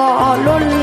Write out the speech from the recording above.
all alone.